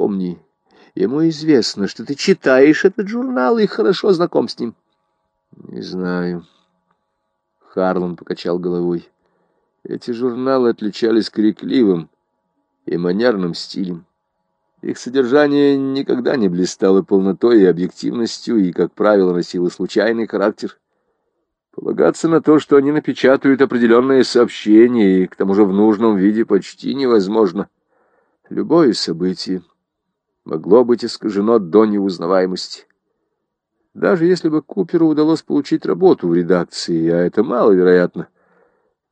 Помни, ему известно, что ты читаешь этот журнал и хорошо знаком с ним. Не знаю. Харлан покачал головой. Эти журналы отличались крикливым и манерным стилем. Их содержание никогда не блистало полнотой и объективностью, и, как правило, носило случайный характер. Полагаться на то, что они напечатают определенные сообщения, и к тому же в нужном виде почти невозможно. Любое событие могло быть искажено до неузнаваемости. Даже если бы Куперу удалось получить работу в редакции, а это маловероятно,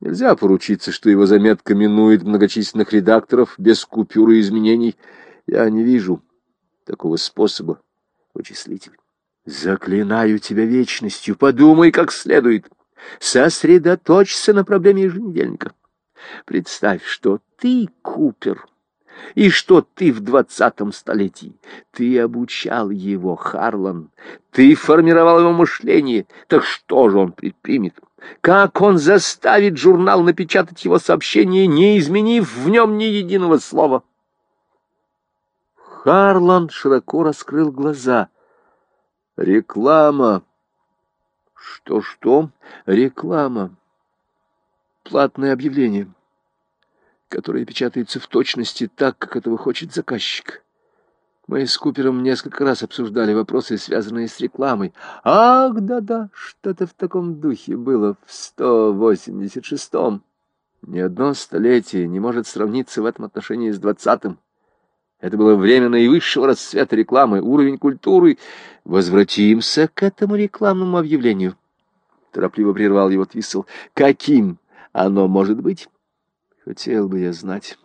нельзя поручиться, что его заметка минует многочисленных редакторов без купюры изменений. Я не вижу такого способа вычислитель. Заклинаю тебя вечностью, подумай как следует. Сосредоточься на проблеме еженедельника. Представь, что ты, Купер, и что ты в двадцатом столетии. Ты обучал его, Харлан. Ты формировал его мышление. Так что же он предпримет? Как он заставит журнал напечатать его сообщение, не изменив в нем ни единого слова? Харлан широко раскрыл глаза. Реклама. Что-что? Реклама. Платное объявление которые печатаются в точности так, как этого хочет заказчик. Мы с Купером несколько раз обсуждали вопросы, связанные с рекламой. Ах, да-да, что-то в таком духе было в 186-м. Ни одно столетие не может сравниться в этом отношении с двадцатым. Это было время наивысшего расцвета рекламы, уровень культуры. Возвратимся к этому рекламному объявлению. Торопливо прервал его Твиссел. Каким оно может быть? Хотел бы я знать.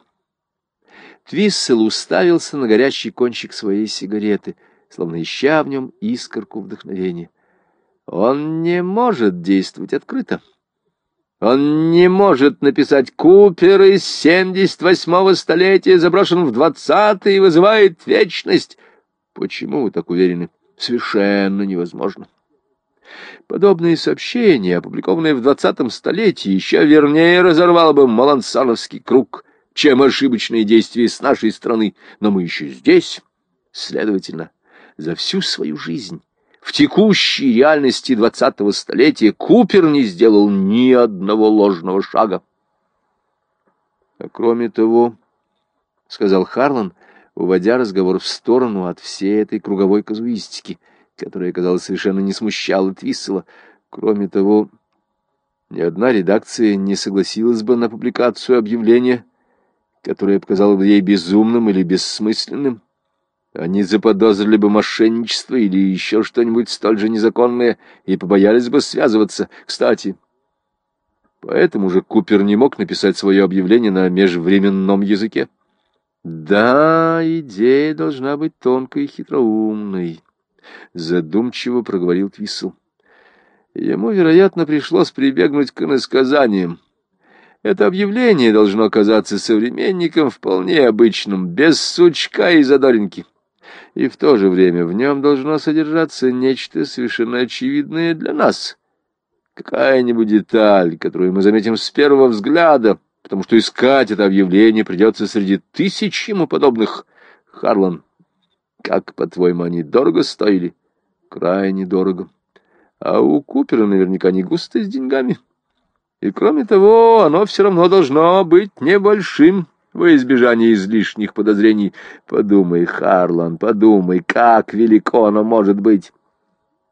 Твиссел уставился на горящий кончик своей сигареты, словно ища в нем искорку вдохновения. Он не может действовать открыто. Он не может написать «Купер из 78-го столетия заброшен в 20 и вызывает вечность». Почему вы так уверены? Совершенно невозможно. Подобные сообщения, опубликованные в двадцатом столетии, еще вернее разорвало бы Малансановский круг, чем ошибочные действия с нашей страны. Но мы еще здесь, следовательно, за всю свою жизнь. В текущей реальности двадцатого столетия Купер не сделал ни одного ложного шага. А кроме того, — сказал Харлан, уводя разговор в сторону от всей этой круговой казуистики — которая, казалось, совершенно не смущала Твиссела. Кроме того, ни одна редакция не согласилась бы на публикацию объявления, которое показало бы ей безумным или бессмысленным. Они заподозрили бы мошенничество или еще что-нибудь столь же незаконное и побоялись бы связываться. Кстати, поэтому же Купер не мог написать свое объявление на межвременном языке. Да, идея должна быть тонкой и хитроумной задумчиво проговорил Твиссел. Ему, вероятно, пришлось прибегнуть к иносказаниям. Это объявление должно казаться современникам вполне обычным, без сучка и задоринки. И в то же время в нем должно содержаться нечто совершенно очевидное для нас. Какая-нибудь деталь, которую мы заметим с первого взгляда, потому что искать это объявление придется среди тысяч ему подобных. Харлан, как, по-твоему, они дорого стоили? Крайне дорого. А у Купера наверняка не густо с деньгами. И кроме того, оно все равно должно быть небольшим во избежание излишних подозрений. Подумай, Харлан, подумай, как велико оно может быть.